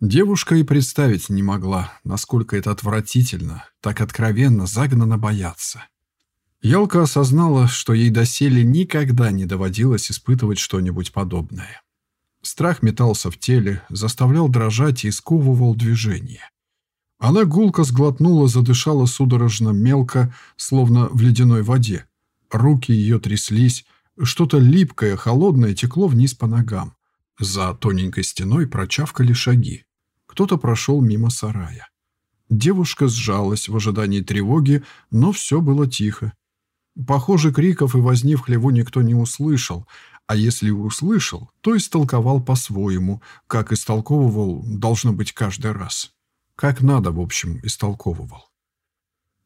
Девушка и представить не могла, насколько это отвратительно, так откровенно загнано бояться. Ялка осознала, что ей доселе никогда не доводилось испытывать что-нибудь подобное. Страх метался в теле, заставлял дрожать и сковывал движение. Она гулко сглотнула, задышала судорожно мелко, словно в ледяной воде. Руки ее тряслись, что-то липкое, холодное текло вниз по ногам. За тоненькой стеной прочавкали шаги. Кто-то прошел мимо сарая. Девушка сжалась в ожидании тревоги, но все было тихо. Похоже, криков и возни в хлеву никто не услышал, а если услышал, то истолковал по-своему, как истолковывал, должно быть, каждый раз. Как надо, в общем, истолковывал.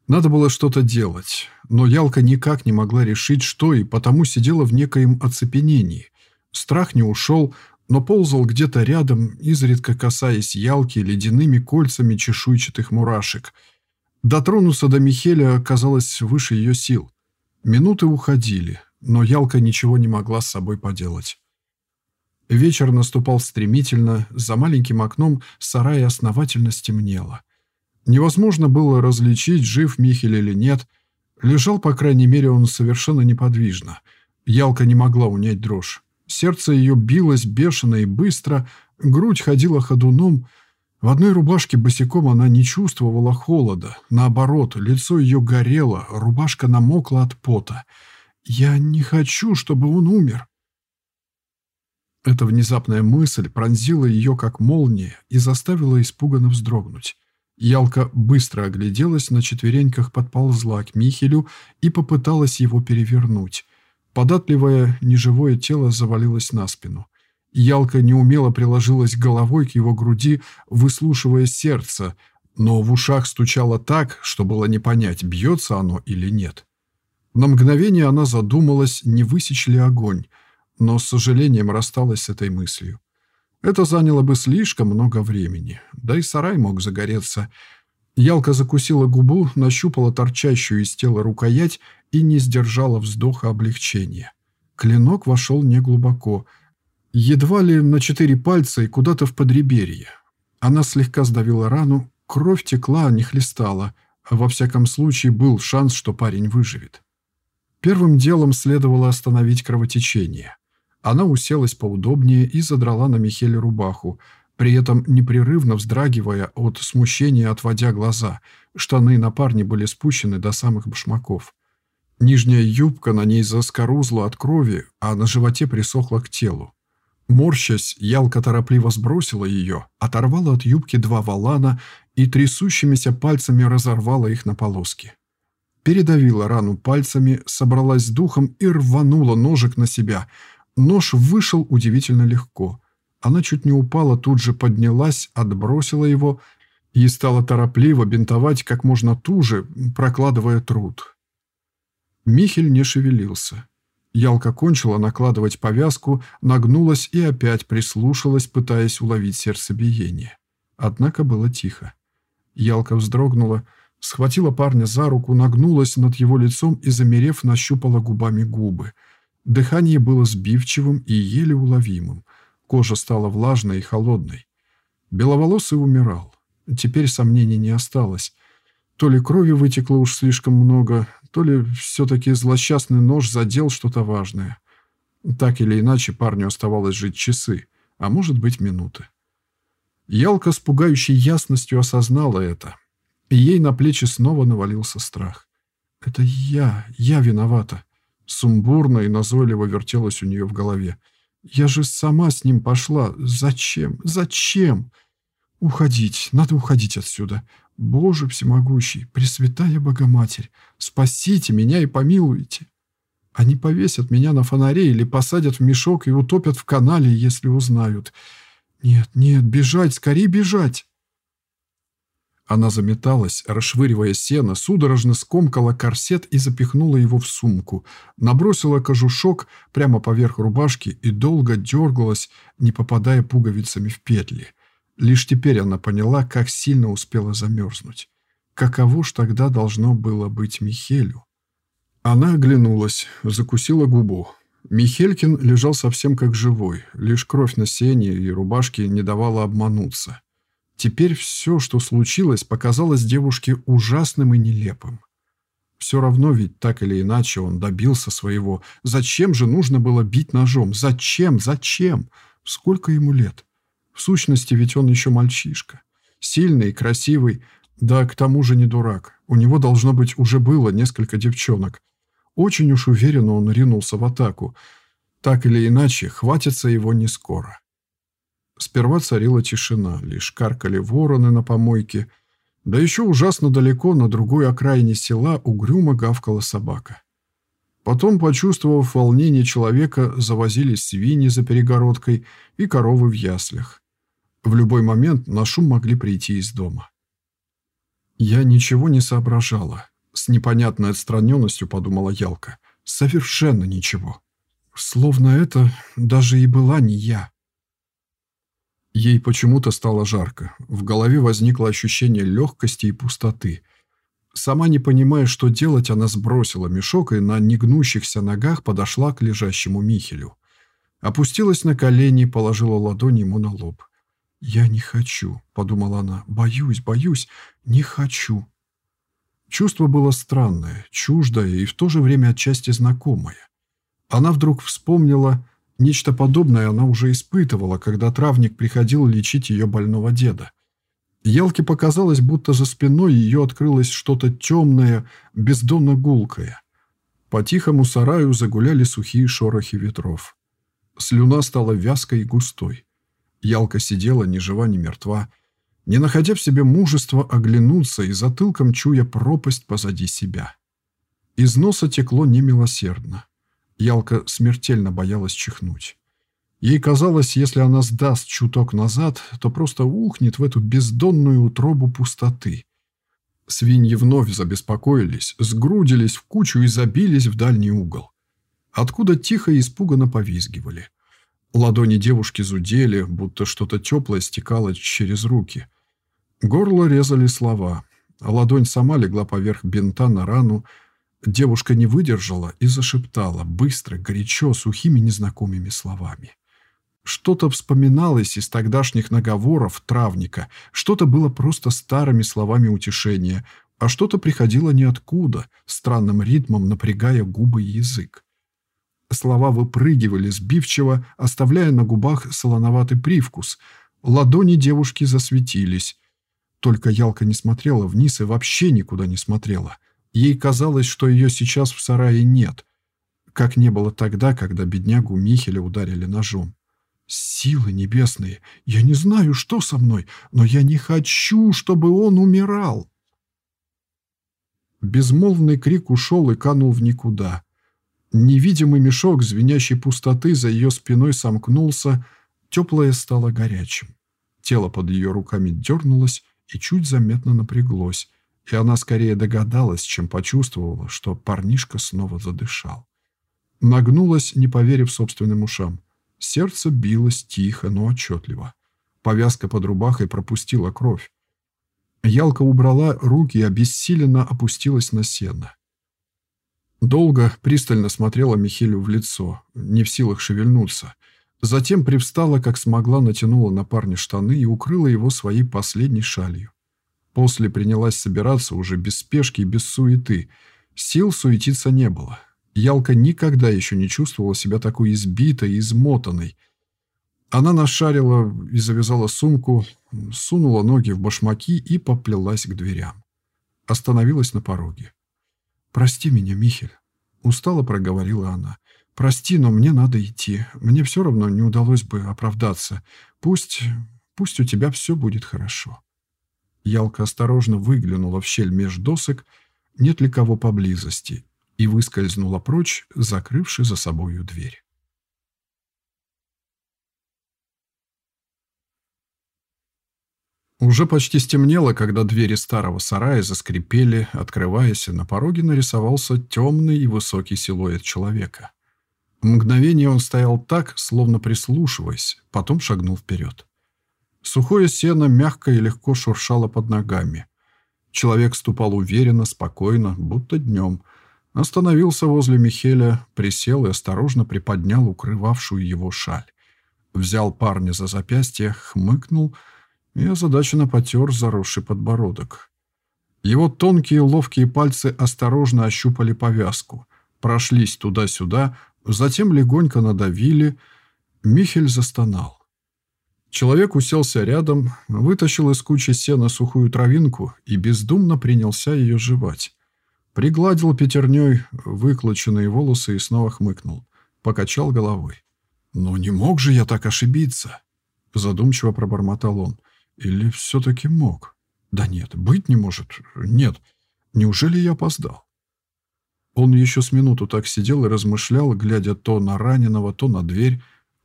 Надо было что-то делать, но Ялка никак не могла решить, что, и потому сидела в некоем оцепенении. Страх не ушел, но ползал где-то рядом, изредка касаясь Ялки ледяными кольцами чешуйчатых мурашек. Дотронуться до Михеля оказалось выше ее сил. Минуты уходили, но Ялка ничего не могла с собой поделать. Вечер наступал стремительно, за маленьким окном сарая основательно стемнело. Невозможно было различить, жив Михель или нет. Лежал, по крайней мере, он совершенно неподвижно. Ялка не могла унять дрожь. Сердце ее билось бешено и быстро, грудь ходила ходуном. В одной рубашке босиком она не чувствовала холода. Наоборот, лицо ее горело, рубашка намокла от пота. «Я не хочу, чтобы он умер». Эта внезапная мысль пронзила ее как молния и заставила испуганно вздрогнуть. Ялка быстро огляделась, на четвереньках подползла к Михелю и попыталась его перевернуть. Податливое, неживое тело завалилось на спину. Ялка неумело приложилась головой к его груди, выслушивая сердце, но в ушах стучало так, что было не понять, бьется оно или нет. На мгновение она задумалась, не высечь ли огонь, но с сожалением рассталась с этой мыслью. Это заняло бы слишком много времени, да и сарай мог загореться. Ялка закусила губу, нащупала торчащую из тела рукоять и не сдержала вздоха облегчения. Клинок вошел неглубоко, едва ли на четыре пальца и куда-то в подреберье. Она слегка сдавила рану, кровь текла, а не хлестала. Во всяком случае, был шанс, что парень выживет. Первым делом следовало остановить кровотечение. Она уселась поудобнее и задрала на Михеле рубаху, при этом непрерывно вздрагивая от смущения, отводя глаза. Штаны на парне были спущены до самых башмаков. Нижняя юбка на ней заскорузла от крови, а на животе присохла к телу. Морщась, Ялка торопливо сбросила ее, оторвала от юбки два валана и трясущимися пальцами разорвала их на полоски передавила рану пальцами, собралась с духом и рванула ножик на себя. Нож вышел удивительно легко. Она чуть не упала, тут же поднялась, отбросила его и стала торопливо бинтовать как можно туже, прокладывая труд. Михель не шевелился. Ялка кончила накладывать повязку, нагнулась и опять прислушалась, пытаясь уловить сердцебиение. Однако было тихо. Ялка вздрогнула, Схватила парня за руку, нагнулась над его лицом и, замерев, нащупала губами губы. Дыхание было сбивчивым и еле уловимым. Кожа стала влажной и холодной. Беловолосый умирал. Теперь сомнений не осталось. То ли крови вытекло уж слишком много, то ли все-таки злосчастный нож задел что-то важное. Так или иначе, парню оставалось жить часы, а может быть минуты. Ялка с пугающей ясностью осознала это и ей на плечи снова навалился страх. «Это я, я виновата!» Сумбурно и назойливо вертелось у нее в голове. «Я же сама с ним пошла. Зачем? Зачем? Уходить, надо уходить отсюда. Боже всемогущий, Пресвятая Богоматерь, спасите меня и помилуйте!» Они повесят меня на фонаре или посадят в мешок и утопят в канале, если узнают. Нет, нет, бежать, скорее бежать!» Она заметалась, расшвыривая сено, судорожно скомкала корсет и запихнула его в сумку, набросила кожушок прямо поверх рубашки и долго дергалась, не попадая пуговицами в петли. Лишь теперь она поняла, как сильно успела замерзнуть. Каково ж тогда должно было быть Михелю? Она оглянулась, закусила губу. Михелькин лежал совсем как живой, лишь кровь на сене и рубашке не давала обмануться. Теперь все, что случилось, показалось девушке ужасным и нелепым. Все равно ведь так или иначе он добился своего. Зачем же нужно было бить ножом? Зачем? Зачем? Сколько ему лет? В сущности, ведь он еще мальчишка. Сильный, красивый, да к тому же не дурак. У него, должно быть, уже было несколько девчонок. Очень уж уверенно он ринулся в атаку. Так или иначе, хватится его не скоро. Сперва царила тишина, лишь каркали вороны на помойке, да еще ужасно далеко, на другой окраине села, угрюмо гавкала собака. Потом, почувствовав волнение человека, завозились свиньи за перегородкой и коровы в яслях. В любой момент на шум могли прийти из дома. Я ничего не соображала. С непонятной отстраненностью подумала Ялка. Совершенно ничего. Словно это даже и была не я. Ей почему-то стало жарко. В голове возникло ощущение легкости и пустоты. Сама не понимая, что делать, она сбросила мешок и на негнущихся ногах подошла к лежащему Михелю. Опустилась на колени, положила ладонь ему на лоб. «Я не хочу», — подумала она. «Боюсь, боюсь, не хочу». Чувство было странное, чуждое и в то же время отчасти знакомое. Она вдруг вспомнила, нечто подобное она уже испытывала, когда травник приходил лечить ее больного деда. Елке показалось, будто за спиной ее открылось что-то темное, бездонно гулкое. По тихому сараю загуляли сухие шорохи ветров. Слюна стала вязкой и густой. Ялка сидела ни жива, ни мертва, не находя в себе мужества оглянуться и затылком чуя пропасть позади себя. Из носа текло немилосердно. Ялка смертельно боялась чихнуть. Ей казалось, если она сдаст чуток назад, то просто ухнет в эту бездонную утробу пустоты. Свиньи вновь забеспокоились, сгрудились в кучу и забились в дальний угол. Откуда тихо и испуганно повизгивали. Ладони девушки зудели, будто что-то теплое стекало через руки. Горло резали слова. А ладонь сама легла поверх бинта на рану. Девушка не выдержала и зашептала, быстро, горячо, сухими незнакомыми словами. Что-то вспоминалось из тогдашних наговоров травника, что-то было просто старыми словами утешения, а что-то приходило ниоткуда, странным ритмом напрягая губы и язык. Слова выпрыгивали сбивчиво, оставляя на губах солоноватый привкус. Ладони девушки засветились. Только Ялка не смотрела вниз и вообще никуда не смотрела. Ей казалось, что ее сейчас в сарае нет. Как не было тогда, когда беднягу Михеля ударили ножом. «Силы небесные! Я не знаю, что со мной, но я не хочу, чтобы он умирал!» Безмолвный крик ушел и канул в никуда. Невидимый мешок звенящей пустоты за ее спиной сомкнулся, теплое стало горячим. Тело под ее руками дернулось и чуть заметно напряглось, и она скорее догадалась, чем почувствовала, что парнишка снова задышал. Нагнулась, не поверив собственным ушам. Сердце билось тихо, но отчетливо. Повязка под рубахой пропустила кровь. Ялка убрала руки и обессиленно опустилась на сено. Долго, пристально смотрела Михелю в лицо, не в силах шевельнуться. Затем привстала, как смогла, натянула на парня штаны и укрыла его своей последней шалью. После принялась собираться уже без спешки и без суеты. Сил суетиться не было. Ялка никогда еще не чувствовала себя такой избитой и измотанной. Она нашарила и завязала сумку, сунула ноги в башмаки и поплелась к дверям. Остановилась на пороге. «Прости меня, Михель», — устало проговорила она. «Прости, но мне надо идти. Мне все равно не удалось бы оправдаться. Пусть... пусть у тебя все будет хорошо». Ялка осторожно выглянула в щель меж досок, нет ли кого поблизости, и выскользнула прочь, закрывши за собою дверь. Уже почти стемнело, когда двери старого сарая заскрипели, открываясь, на пороге нарисовался темный и высокий силуэт человека. Мгновение он стоял так, словно прислушиваясь, потом шагнул вперед. Сухое сено мягко и легко шуршало под ногами. Человек ступал уверенно, спокойно, будто днем. Остановился возле Михеля, присел и осторожно приподнял укрывавшую его шаль. Взял парня за запястье, хмыкнул — и озадаченно потер заросший подбородок. Его тонкие ловкие пальцы осторожно ощупали повязку, прошлись туда-сюда, затем легонько надавили. Михель застонал. Человек уселся рядом, вытащил из кучи сена сухую травинку и бездумно принялся ее жевать. Пригладил пятерней выклоченные волосы и снова хмыкнул. Покачал головой. «Но не мог же я так ошибиться?» Задумчиво пробормотал он. «Или все-таки мог?» «Да нет, быть не может. Нет. Неужели я опоздал?» Он еще с минуту так сидел и размышлял, глядя то на раненого, то на дверь,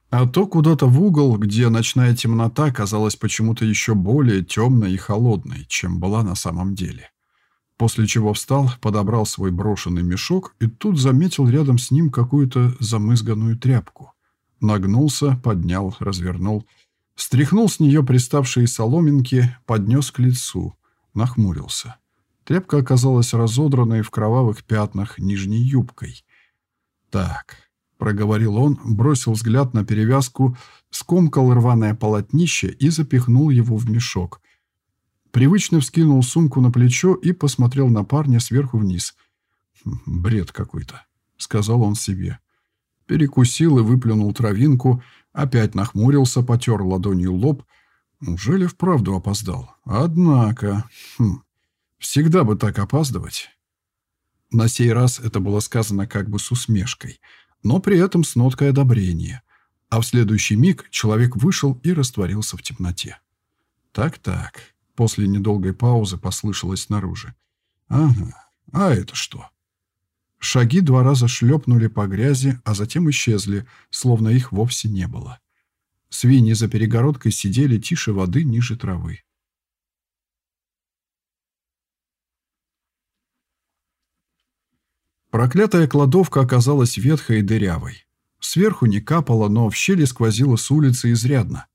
а то куда-то в угол, где ночная темнота казалась почему-то еще более темной и холодной, чем была на самом деле. После чего встал, подобрал свой брошенный мешок и тут заметил рядом с ним какую-то замызганную тряпку. Нагнулся, поднял, развернул, стряхнул с нее приставшие соломинки, поднес к лицу, нахмурился. Тряпка оказалась разодранной в кровавых пятнах нижней юбкой. «Так», — проговорил он, бросил взгляд на перевязку, скомкал рваное полотнище и запихнул его в мешок. Привычно вскинул сумку на плечо и посмотрел на парня сверху вниз. «Бред какой-то», — сказал он себе. Перекусил и выплюнул травинку, опять нахмурился, потер ладонью лоб. Неужели вправду опоздал? Однако... Хм, всегда бы так опаздывать. На сей раз это было сказано как бы с усмешкой, но при этом с ноткой одобрения. А в следующий миг человек вышел и растворился в темноте. Так-так, После недолгой паузы послышалось снаружи. «Ага, а это что?» Шаги два раза шлепнули по грязи, а затем исчезли, словно их вовсе не было. Свиньи за перегородкой сидели тише воды ниже травы. Проклятая кладовка оказалась ветхой и дырявой. Сверху не капало, но в щели сквозило с улицы изрядно.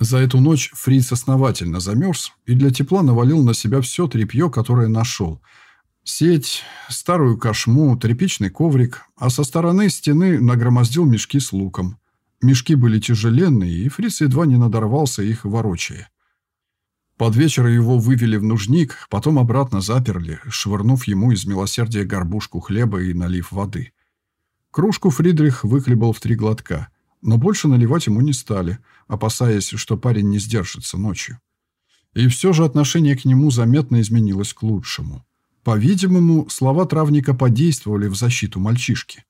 За эту ночь Фриц основательно замерз и для тепла навалил на себя все тряпье, которое нашел. Сеть, старую кошму, тряпичный коврик, а со стороны стены нагромоздил мешки с луком. Мешки были тяжеленные, и Фриц едва не надорвался их ворочая. Под вечер его вывели в нужник, потом обратно заперли, швырнув ему из милосердия горбушку хлеба и налив воды. Кружку Фридрих выхлебал в три глотка – но больше наливать ему не стали, опасаясь, что парень не сдержится ночью. И все же отношение к нему заметно изменилось к лучшему. По-видимому, слова травника подействовали в защиту мальчишки.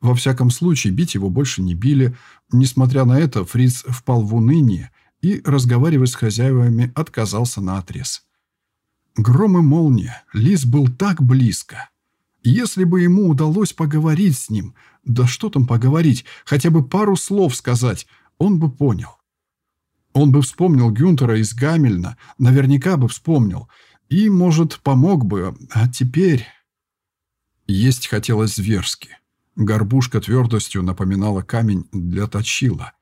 Во всяком случае, бить его больше не били. Несмотря на это, Фриц впал в уныние и, разговаривая с хозяевами, отказался на отрез. Гром и молния. Лис был так близко. Если бы ему удалось поговорить с ним, да что там поговорить, хотя бы пару слов сказать, он бы понял. Он бы вспомнил Гюнтера из Гамельна, наверняка бы вспомнил. И, может, помог бы, а теперь... Есть хотелось зверски. Горбушка твердостью напоминала камень для точила.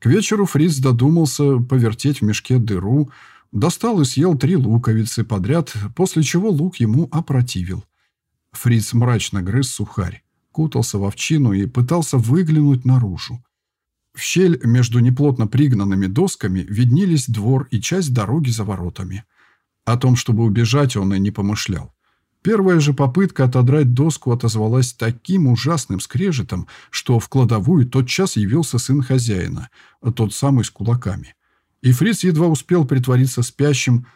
К вечеру Фриц додумался повертеть в мешке дыру, достал и съел три луковицы подряд, после чего лук ему опротивил. Фриц мрачно грыз сухарь, кутался в овчину и пытался выглянуть наружу. В щель между неплотно пригнанными досками виднелись двор и часть дороги за воротами. О том, чтобы убежать, он и не помышлял. Первая же попытка отодрать доску отозвалась таким ужасным скрежетом, что в кладовую тотчас явился сын хозяина, тот самый с кулаками. И Фриц едва успел притвориться спящим,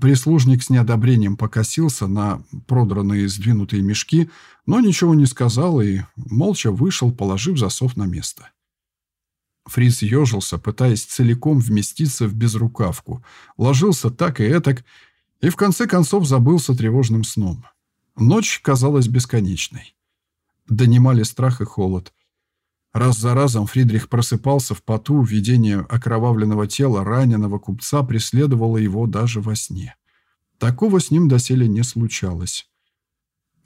Прислужник с неодобрением покосился на продранные сдвинутые мешки, но ничего не сказал и молча вышел, положив засов на место. Фриц ежился, пытаясь целиком вместиться в безрукавку, ложился так и этак, и в конце концов забылся тревожным сном. Ночь казалась бесконечной. Донимали страх и холод. Раз за разом Фридрих просыпался в поту, видение окровавленного тела раненого купца преследовало его даже во сне. Такого с ним доселе не случалось.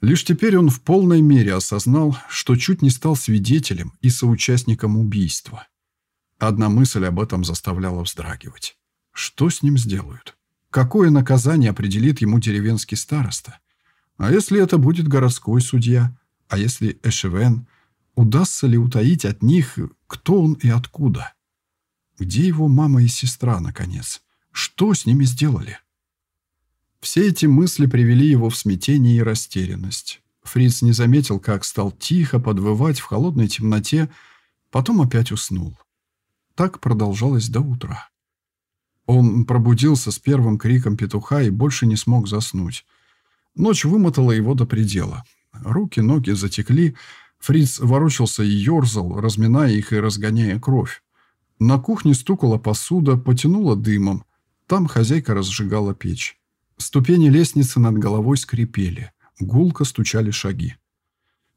Лишь теперь он в полной мере осознал, что чуть не стал свидетелем и соучастником убийства. Одна мысль об этом заставляла вздрагивать. Что с ним сделают? Какое наказание определит ему деревенский староста? А если это будет городской судья? А если Эшевен – Удастся ли утаить от них, кто он и откуда? Где его мама и сестра, наконец? Что с ними сделали? Все эти мысли привели его в смятение и растерянность. Фриц не заметил, как стал тихо подвывать в холодной темноте, потом опять уснул. Так продолжалось до утра. Он пробудился с первым криком петуха и больше не смог заснуть. Ночь вымотала его до предела. Руки, ноги затекли. Фриц ворочался и ерзал, разминая их и разгоняя кровь. На кухне стукала посуда, потянула дымом. Там хозяйка разжигала печь. Ступени лестницы над головой скрипели. Гулко стучали шаги.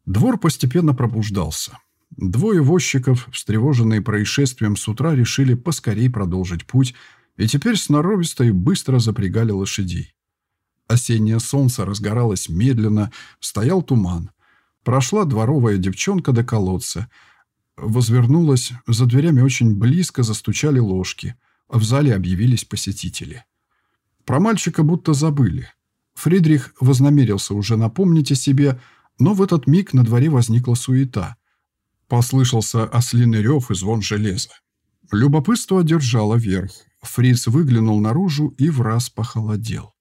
Двор постепенно пробуждался. Двое возчиков, встревоженные происшествием с утра, решили поскорей продолжить путь, и теперь сноровисто и быстро запрягали лошадей. Осеннее солнце разгоралось медленно, стоял туман. Прошла дворовая девчонка до колодца. Возвернулась, за дверями очень близко застучали ложки. В зале объявились посетители. Про мальчика будто забыли. Фридрих вознамерился уже напомнить о себе, но в этот миг на дворе возникла суета. Послышался ослиный рев и звон железа. Любопытство одержало верх. Фриц выглянул наружу и враз похолодел.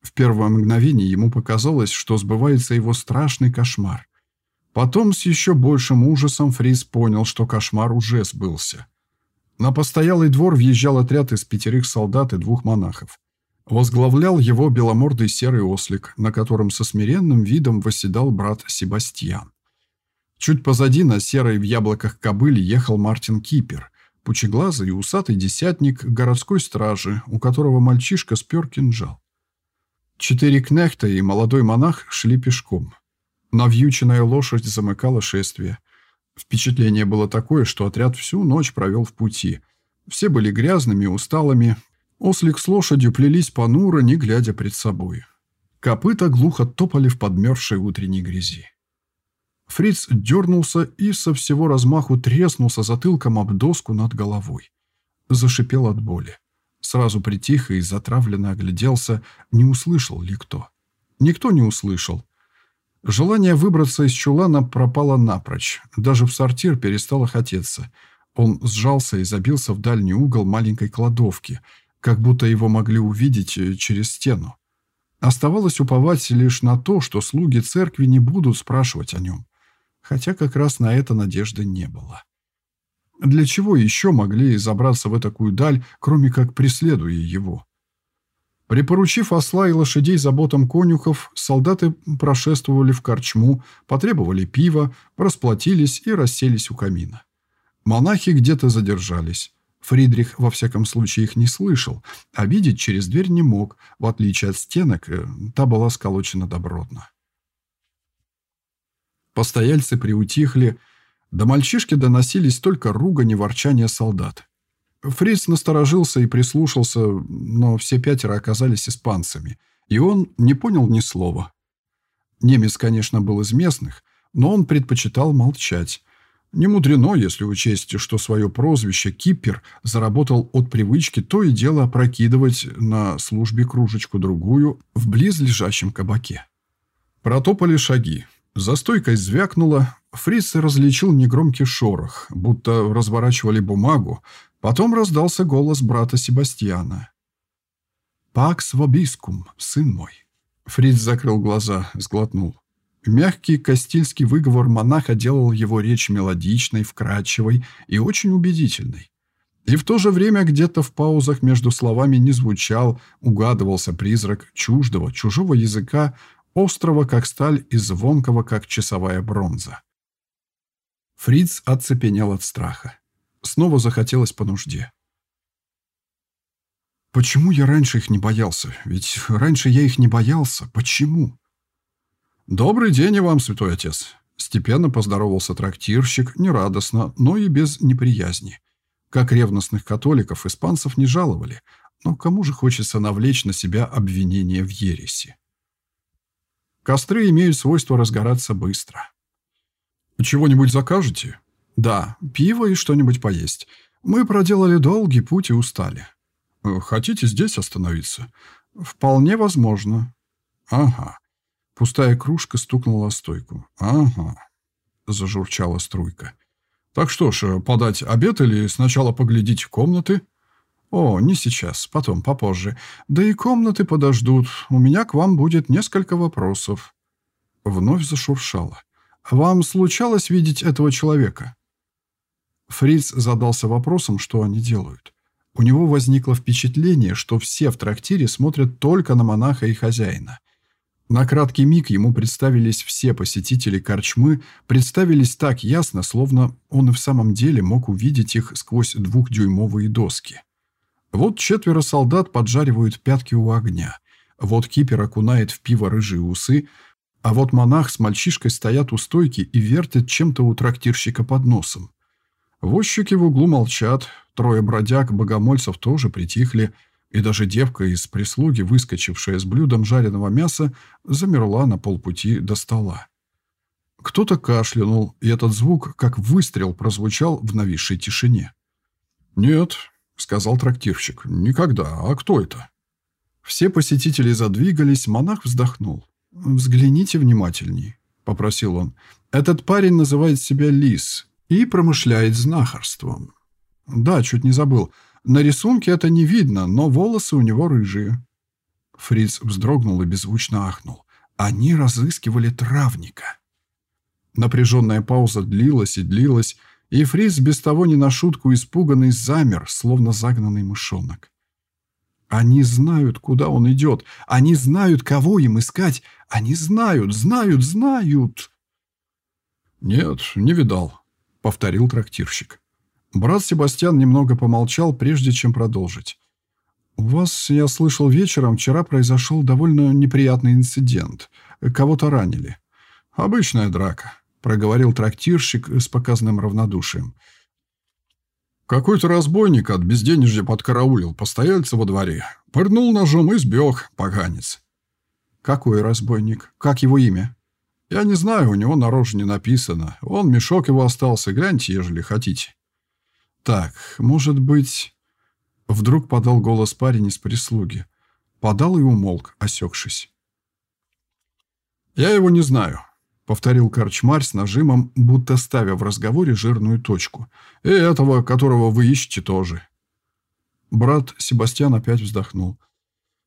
В первое мгновение ему показалось, что сбывается его страшный кошмар. Потом с еще большим ужасом Фриц понял, что кошмар уже сбылся. На постоялый двор въезжал отряд из пятерых солдат и двух монахов. Возглавлял его беломордый серый ослик, на котором со смиренным видом восседал брат Себастьян. Чуть позади на серой в яблоках кобыле ехал Мартин Кипер, пучеглазый и усатый десятник городской стражи, у которого мальчишка спер кинжал. Четыре кнехта и молодой монах шли пешком. Навьюченная лошадь замыкала шествие. Впечатление было такое, что отряд всю ночь провел в пути. Все были грязными, усталыми. Ослик с лошадью плелись понуро, не глядя пред собой. Копыта глухо топали в подмерзшей утренней грязи. Фриц дернулся и со всего размаху треснулся затылком об доску над головой. Зашипел от боли. Сразу притих и затравленно огляделся, не услышал ли кто. Никто не услышал. Желание выбраться из чулана пропало напрочь. Даже в сортир перестало хотеться. Он сжался и забился в дальний угол маленькой кладовки, как будто его могли увидеть э, через стену. Оставалось уповать лишь на то, что слуги церкви не будут спрашивать о нем. Хотя как раз на это надежды не было. Для чего еще могли забраться в такую даль, кроме как преследуя его? Припоручив осла и лошадей заботам конюхов, солдаты прошествовали в корчму, потребовали пива, расплатились и расселись у камина. Монахи где-то задержались. Фридрих, во всяком случае, их не слышал, а видеть через дверь не мог, в отличие от стенок, э, та была сколочена добротно. Постояльцы приутихли, до мальчишки доносились только ругань и ворчание солдат. Фриц насторожился и прислушался, но все пятеро оказались испанцами, и он не понял ни слова. Немец, конечно, был из местных, но он предпочитал молчать. Не мудрено, если учесть, что свое прозвище «Киппер» заработал от привычки то и дело опрокидывать на службе кружечку-другую в близлежащем кабаке. Протопали шаги. За стойкой Фриц различил негромкий шорох, будто разворачивали бумагу, потом раздался голос брата Себастьяна. «Пакс вобискум, сын мой». Фриц закрыл глаза, сглотнул. Мягкий кастильский выговор монаха делал его речь мелодичной, вкрадчивой и очень убедительной. И в то же время где-то в паузах между словами не звучал, угадывался призрак чуждого, чужого языка, острого, как сталь, и звонкого, как часовая бронза. Фриц оцепенел от страха. Снова захотелось по нужде. Почему я раньше их не боялся? Ведь раньше я их не боялся. Почему? Добрый день и вам, святой отец. Степенно поздоровался трактирщик, нерадостно, но и без неприязни. Как ревностных католиков испанцев не жаловали, но кому же хочется навлечь на себя обвинение в ереси? Костры имеют свойство разгораться быстро. «Чего-нибудь закажете?» «Да, пиво и что-нибудь поесть. Мы проделали долгий путь и устали». «Хотите здесь остановиться?» «Вполне возможно». «Ага». Пустая кружка стукнула о стойку. «Ага», — зажурчала струйка. «Так что ж, подать обед или сначала поглядеть комнаты?» «О, не сейчас, потом, попозже. Да и комнаты подождут. У меня к вам будет несколько вопросов». Вновь зашуршало. «Вам случалось видеть этого человека?» Фриц задался вопросом, что они делают. У него возникло впечатление, что все в трактире смотрят только на монаха и хозяина. На краткий миг ему представились все посетители корчмы, представились так ясно, словно он и в самом деле мог увидеть их сквозь двухдюймовые доски. Вот четверо солдат поджаривают пятки у огня. Вот кипер окунает в пиво рыжие усы, а вот монах с мальчишкой стоят у стойки и вертят чем-то у трактирщика под носом. Возчики в углу молчат, трое бродяг, богомольцев тоже притихли, и даже девка из прислуги, выскочившая с блюдом жареного мяса, замерла на полпути до стола. Кто-то кашлянул, и этот звук, как выстрел, прозвучал в нависшей тишине. «Нет», — сказал трактирщик, — «никогда. А кто это?» Все посетители задвигались, монах вздохнул. «Взгляните внимательней», — попросил он. «Этот парень называет себя Лис и промышляет знахарством». «Да, чуть не забыл. На рисунке это не видно, но волосы у него рыжие». Фриц вздрогнул и беззвучно ахнул. Они разыскивали травника. Напряженная пауза длилась и длилась, и Фриц без того ни на шутку испуганный замер, словно загнанный мышонок. Они знают, куда он идет. Они знают, кого им искать. Они знают, знают, знают. «Нет, не видал», — повторил трактирщик. Брат Себастьян немного помолчал, прежде чем продолжить. «У вас, я слышал, вечером вчера произошел довольно неприятный инцидент. Кого-то ранили. Обычная драка», — проговорил трактирщик с показанным равнодушием. Какой-то разбойник от безденежья подкараулил постояльца во дворе. Пырнул ножом и сбег, поганец. Какой разбойник? Как его имя? Я не знаю, у него на роже не написано. Он мешок его остался, гляньте, ежели хотите. Так, может быть... Вдруг подал голос парень из прислуги. Подал и умолк, осекшись. «Я его не знаю повторил корчмарь с нажимом, будто ставя в разговоре жирную точку. «И этого, которого вы ищете, тоже». Брат Себастьян опять вздохнул.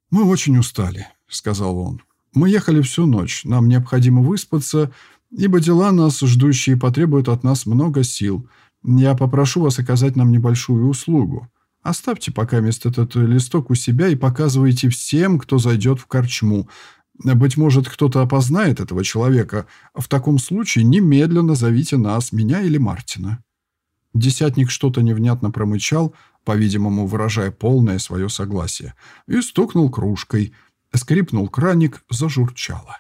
«Мы очень устали», — сказал он. «Мы ехали всю ночь. Нам необходимо выспаться, ибо дела нас ждущие потребуют от нас много сил. Я попрошу вас оказать нам небольшую услугу. Оставьте пока мест этот листок у себя и показывайте всем, кто зайдет в корчму. Быть может, кто-то опознает этого человека. В таком случае немедленно зовите нас, меня или Мартина». Десятник что-то невнятно промычал, по-видимому, выражая полное свое согласие, и стукнул кружкой. Скрипнул краник, зажурчало.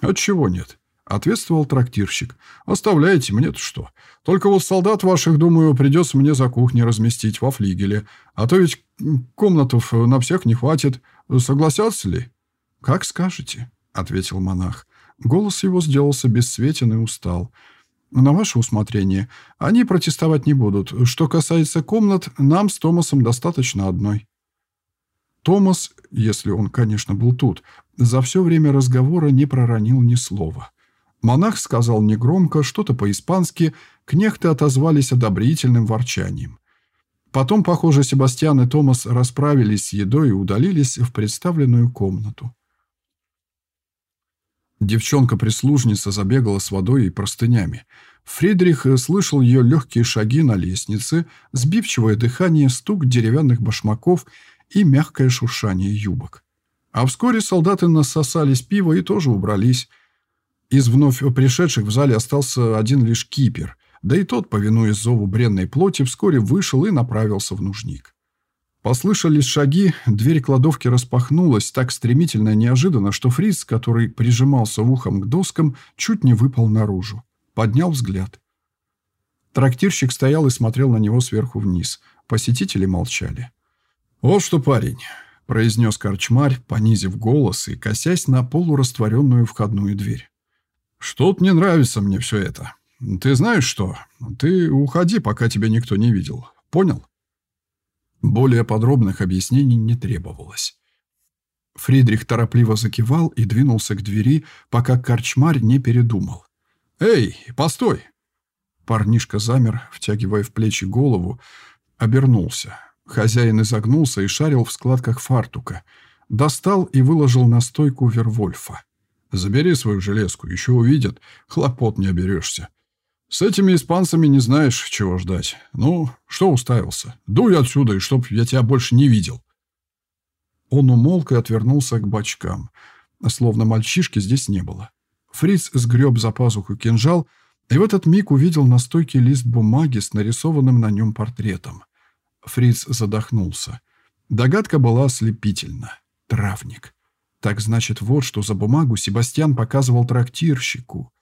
«Отчего нет?» — ответствовал трактирщик. «Оставляйте, мне-то что? Только вот солдат ваших, думаю, придется мне за кухней разместить во флигеле. А то ведь комнатов на всех не хватит. Согласятся ли?» «Как скажете», — ответил монах. Голос его сделался бесцветен и устал. «На ваше усмотрение. Они протестовать не будут. Что касается комнат, нам с Томасом достаточно одной». Томас, если он, конечно, был тут, за все время разговора не проронил ни слова. Монах сказал негромко, что-то по-испански, кнехты отозвались одобрительным ворчанием. Потом, похоже, Себастьян и Томас расправились с едой и удалились в представленную комнату. Девчонка-прислужница забегала с водой и простынями. Фридрих слышал ее легкие шаги на лестнице, сбивчивое дыхание, стук деревянных башмаков и мягкое шуршание юбок. А вскоре солдаты насосались пива и тоже убрались. Из вновь пришедших в зале остался один лишь кипер, да и тот, повинуясь зову бренной плоти, вскоре вышел и направился в нужник. Послышались шаги, дверь кладовки распахнулась так стремительно и неожиданно, что Фриц, который прижимался ухом к доскам, чуть не выпал наружу. Поднял взгляд. Трактирщик стоял и смотрел на него сверху вниз. Посетители молчали. «Вот что, парень», — произнес корчмарь, понизив голос и косясь на полурастворенную входную дверь. «Что-то не нравится мне все это. Ты знаешь что? Ты уходи, пока тебя никто не видел. Понял?» Более подробных объяснений не требовалось. Фридрих торопливо закивал и двинулся к двери, пока корчмарь не передумал. «Эй, постой!» Парнишка замер, втягивая в плечи голову, обернулся. Хозяин изогнулся и шарил в складках фартука. Достал и выложил на стойку Вервольфа. «Забери свою железку, еще увидят, хлопот не оберешься. С этими испанцами не знаешь, чего ждать. Ну, что уставился? Дуй отсюда, и чтоб я тебя больше не видел». Он умолк и отвернулся к бочкам. Словно мальчишки здесь не было. Фриц сгреб за пазуху кинжал и в этот миг увидел на стойке лист бумаги с нарисованным на нем портретом. Фриц задохнулся. Догадка была ослепительна. Травник. Так значит, вот что за бумагу Себастьян показывал трактирщику.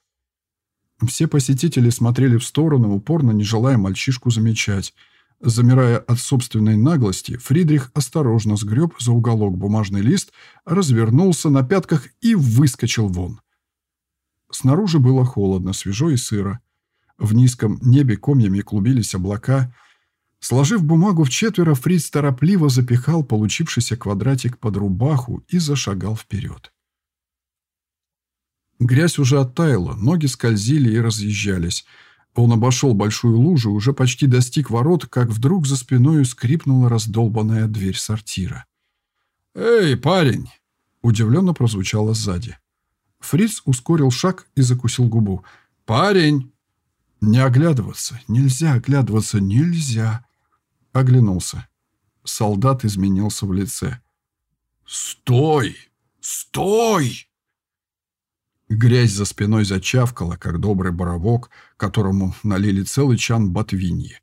Все посетители смотрели в сторону, упорно не желая мальчишку замечать. Замирая от собственной наглости, Фридрих осторожно сгреб за уголок бумажный лист, развернулся на пятках и выскочил вон. Снаружи было холодно, свежо и сыро. В низком небе комьями клубились облака. Сложив бумагу в четверо, Фриц торопливо запихал получившийся квадратик под рубаху и зашагал вперед. Грязь уже оттаяла, ноги скользили и разъезжались. Он обошел большую лужу, уже почти достиг ворот, как вдруг за спиной скрипнула раздолбанная дверь сортира. «Эй, парень!» – удивленно прозвучало сзади. Фриц ускорил шаг и закусил губу. «Парень!» «Не оглядываться! Нельзя оглядываться! Нельзя!» Оглянулся. Солдат изменился в лице. «Стой! Стой!» Грязь за спиной зачавкала, как добрый боровок, которому налили целый чан ботвиньи.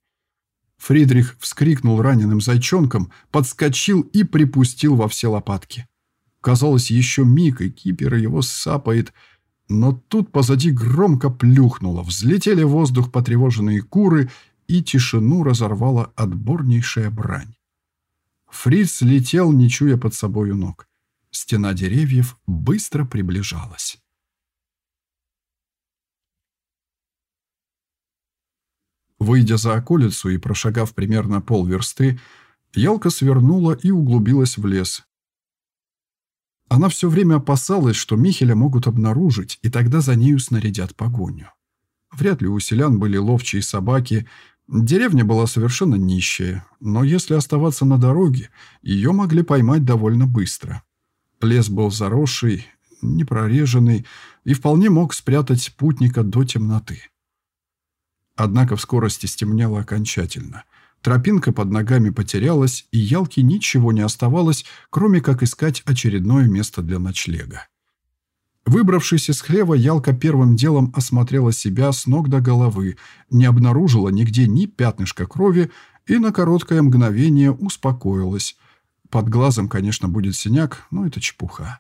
Фридрих вскрикнул раненым зайчонком, подскочил и припустил во все лопатки. Казалось, еще миг, и кипер его сапает, но тут позади громко плюхнуло, взлетели в воздух потревоженные куры, и тишину разорвала отборнейшая брань. Фриц летел, не чуя под собою ног. Стена деревьев быстро приближалась. Выйдя за околицу и прошагав примерно полверсты, Ялка свернула и углубилась в лес. Она все время опасалась, что Михеля могут обнаружить, и тогда за нею снарядят погоню. Вряд ли у селян были ловчие собаки, деревня была совершенно нищая, но если оставаться на дороге, ее могли поймать довольно быстро. Лес был заросший, непрореженный и вполне мог спрятать путника до темноты. Однако в скорости стемнело окончательно. Тропинка под ногами потерялась, и Ялке ничего не оставалось, кроме как искать очередное место для ночлега. Выбравшись из хлева, Ялка первым делом осмотрела себя с ног до головы, не обнаружила нигде ни пятнышка крови и на короткое мгновение успокоилась. Под глазом, конечно, будет синяк, но это чепуха.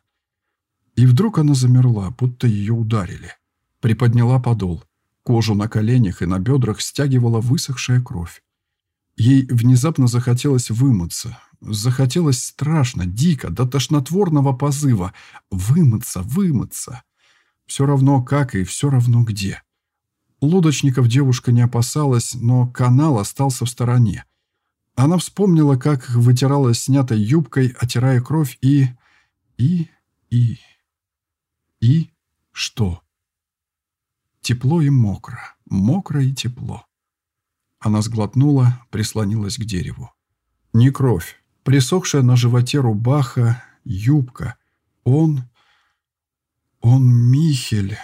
И вдруг она замерла, будто ее ударили. Приподняла подол. Кожу на коленях и на бедрах стягивала высохшая кровь. Ей внезапно захотелось вымыться. Захотелось страшно, дико, до тошнотворного позыва. Вымыться, вымыться. Все равно как и все равно где. Лодочников девушка не опасалась, но канал остался в стороне. Она вспомнила, как вытиралась снятой юбкой, отирая кровь, и... и... и... и... что? Тепло и мокро, мокро и тепло. Она сглотнула, прислонилась к дереву. Не кровь, присохшая на животе рубаха, юбка. Он... Он Михель.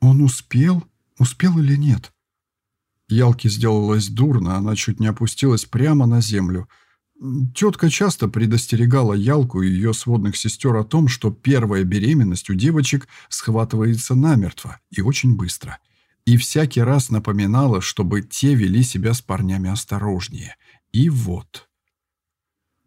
Он успел? Успел или нет? Ялке сделалось дурно, она чуть не опустилась прямо на землю. Тетка часто предостерегала Ялку и ее сводных сестер о том, что первая беременность у девочек схватывается намертво и очень быстро. И всякий раз напоминала, чтобы те вели себя с парнями осторожнее. И вот...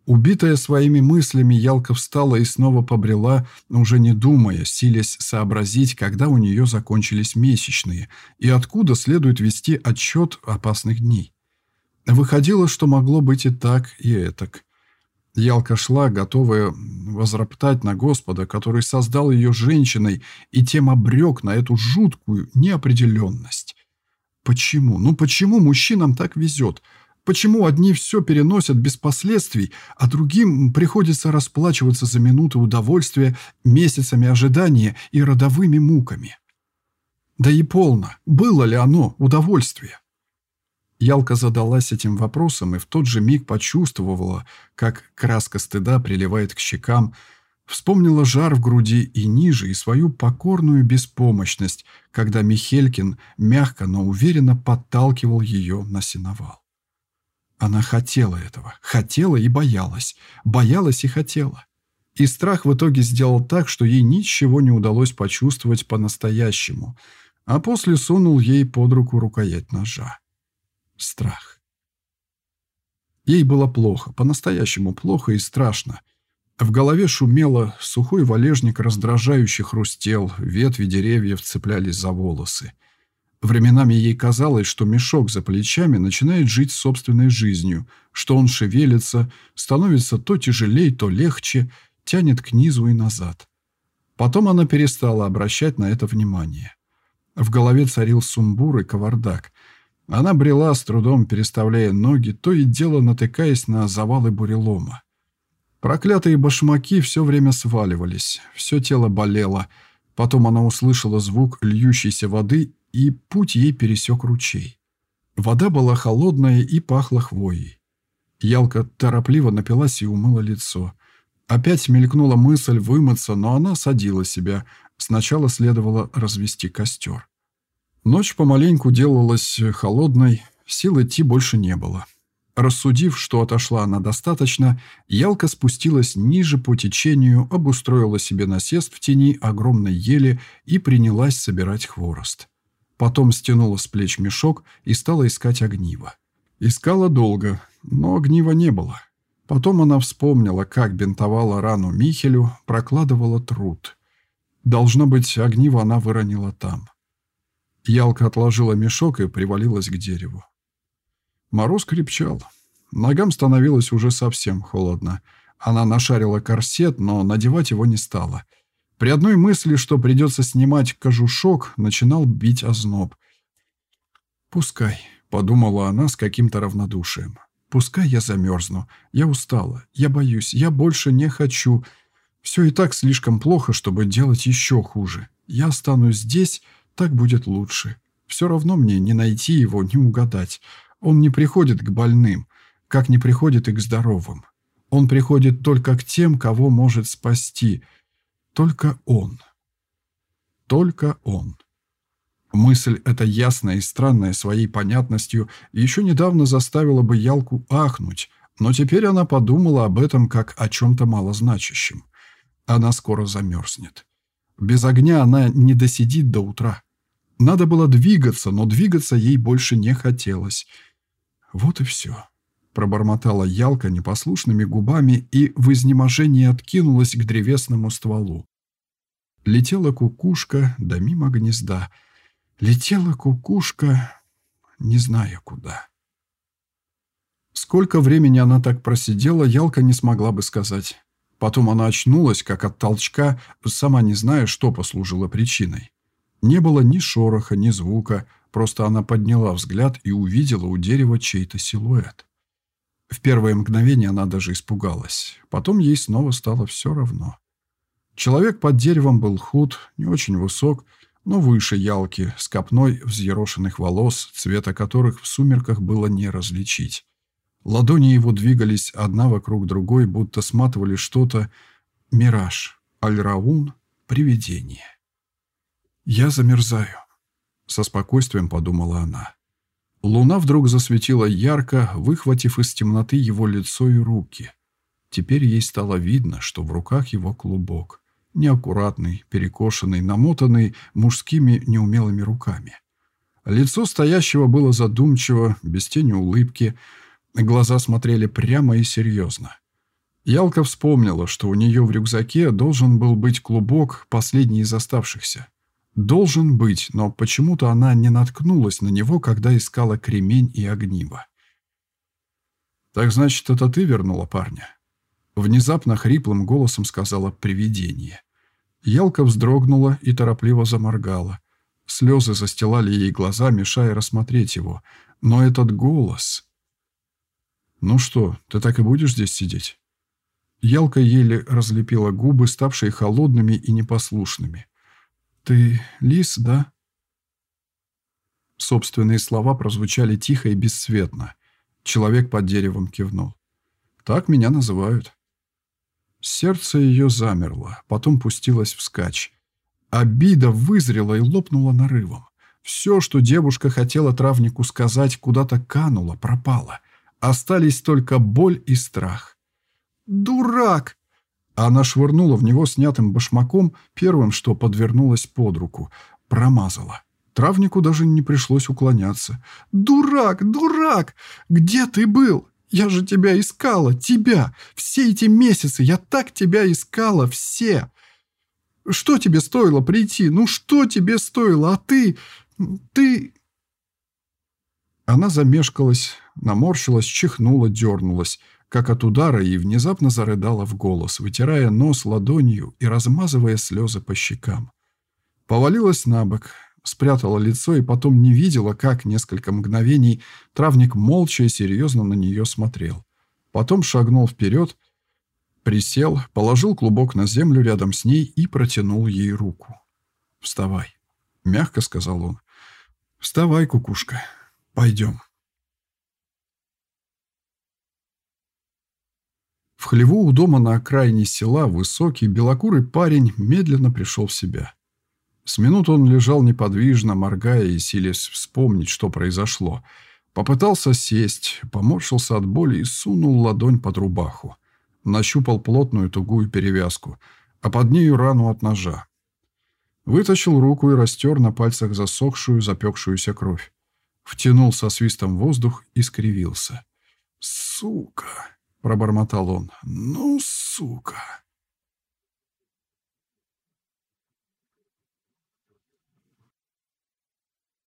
Убитая своими мыслями, Ялка встала и снова побрела, уже не думая, силясь сообразить, когда у нее закончились месячные и откуда следует вести отчет опасных дней. Выходило, что могло быть и так, и этак. Ялка шла, готовая возроптать на Господа, который создал ее женщиной и тем обрек на эту жуткую неопределенность. Почему? Ну почему мужчинам так везет? Почему одни все переносят без последствий, а другим приходится расплачиваться за минуты удовольствия месяцами ожидания и родовыми муками? Да и полно, было ли оно удовольствие? Ялка задалась этим вопросом и в тот же миг почувствовала, как краска стыда приливает к щекам, вспомнила жар в груди и ниже, и свою покорную беспомощность, когда Михелькин мягко, но уверенно подталкивал ее на сеновал. Она хотела этого, хотела и боялась, боялась и хотела. И страх в итоге сделал так, что ей ничего не удалось почувствовать по-настоящему, а после сунул ей под руку рукоять ножа страх. Ей было плохо, по-настоящему плохо и страшно. В голове шумело, сухой валежник раздражающе хрустел, ветви деревьев цеплялись за волосы. Временами ей казалось, что мешок за плечами начинает жить собственной жизнью, что он шевелится, становится то тяжелее, то легче, тянет к низу и назад. Потом она перестала обращать на это внимание. В голове царил сумбур и кавардак. Она брела с трудом, переставляя ноги, то и дело натыкаясь на завалы бурелома. Проклятые башмаки все время сваливались, все тело болело. Потом она услышала звук льющейся воды, и путь ей пересек ручей. Вода была холодная и пахла хвоей. Ялка торопливо напилась и умыла лицо. Опять мелькнула мысль вымыться, но она садила себя. Сначала следовало развести костер. Ночь помаленьку делалась холодной, сил идти больше не было. Рассудив, что отошла она достаточно, Ялка спустилась ниже по течению, обустроила себе насест в тени огромной ели и принялась собирать хворост. Потом стянула с плеч мешок и стала искать огниво. Искала долго, но огнива не было. Потом она вспомнила, как бинтовала рану Михелю, прокладывала труд. Должно быть, огниво она выронила там. Ялка отложила мешок и привалилась к дереву. Мороз крепчал. Ногам становилось уже совсем холодно. Она нашарила корсет, но надевать его не стала. При одной мысли, что придется снимать кожушок, начинал бить озноб. «Пускай», — подумала она с каким-то равнодушием. «Пускай я замерзну. Я устала. Я боюсь. Я больше не хочу. Все и так слишком плохо, чтобы делать еще хуже. Я останусь здесь так будет лучше. Все равно мне не найти его, не угадать. Он не приходит к больным, как не приходит и к здоровым. Он приходит только к тем, кого может спасти. Только он. Только он. Мысль эта ясная и странная своей понятностью еще недавно заставила бы Ялку ахнуть, но теперь она подумала об этом как о чем-то малозначащем. Она скоро замерзнет. Без огня она не досидит до утра. Надо было двигаться, но двигаться ей больше не хотелось. Вот и все. Пробормотала Ялка непослушными губами и в изнеможении откинулась к древесному стволу. Летела кукушка, да мимо гнезда. Летела кукушка, не зная куда. Сколько времени она так просидела, Ялка не смогла бы сказать. Потом она очнулась, как от толчка, сама не зная, что послужило причиной. Не было ни шороха, ни звука, просто она подняла взгляд и увидела у дерева чей-то силуэт. В первое мгновение она даже испугалась. Потом ей снова стало все равно. Человек под деревом был худ, не очень высок, но выше ялки, с копной взъерошенных волос, цвета которых в сумерках было не различить. Ладони его двигались одна вокруг другой, будто сматывали что-то. Мираж, Альраун, привидение. «Я замерзаю», — со спокойствием подумала она. Луна вдруг засветила ярко, выхватив из темноты его лицо и руки. Теперь ей стало видно, что в руках его клубок. Неаккуратный, перекошенный, намотанный мужскими неумелыми руками. Лицо стоящего было задумчиво, без тени улыбки. Глаза смотрели прямо и серьезно. Ялка вспомнила, что у нее в рюкзаке должен был быть клубок, последний из оставшихся. Должен быть, но почему-то она не наткнулась на него, когда искала кремень и огниво. «Так значит, это ты вернула парня?» Внезапно хриплым голосом сказала привидение. Ялка вздрогнула и торопливо заморгала. Слезы застилали ей глаза, мешая рассмотреть его. Но этот голос... «Ну что, ты так и будешь здесь сидеть?» Ялка еле разлепила губы, ставшие холодными и непослушными. «Ты лис, да?» Собственные слова прозвучали тихо и бесцветно. Человек под деревом кивнул. «Так меня называют». Сердце ее замерло, потом пустилось вскачь. Обида вызрела и лопнула нарывом. Все, что девушка хотела травнику сказать, куда-то кануло, пропало. Остались только боль и страх. «Дурак!» Она швырнула в него снятым башмаком, первым, что подвернулось под руку. Промазала. Травнику даже не пришлось уклоняться. «Дурак! Дурак! Где ты был? Я же тебя искала! Тебя! Все эти месяцы я так тебя искала! Все! Что тебе стоило прийти? Ну что тебе стоило? А ты... ты...» Она замешкалась, наморщилась, чихнула, дернулась, как от удара, и внезапно зарыдала в голос, вытирая нос ладонью и размазывая слезы по щекам. Повалилась на бок, спрятала лицо и потом не видела, как несколько мгновений травник молча и серьезно на нее смотрел. Потом шагнул вперед, присел, положил клубок на землю рядом с ней и протянул ей руку. «Вставай», — мягко сказал он. «Вставай, кукушка, пойдем». В хлеву у дома на окраине села высокий белокурый парень медленно пришел в себя. С минут он лежал неподвижно, моргая и силясь вспомнить, что произошло. Попытался сесть, поморщился от боли и сунул ладонь под рубаху. Нащупал плотную тугую перевязку, а под нею рану от ножа. Вытащил руку и растер на пальцах засохшую, запекшуюся кровь. Втянул со свистом воздух и скривился. «Сука!» — пробормотал он. «Ну, сука!»